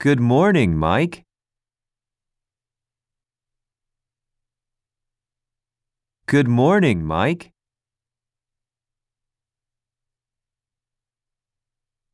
Good morning, Mike. Good morning, Mike.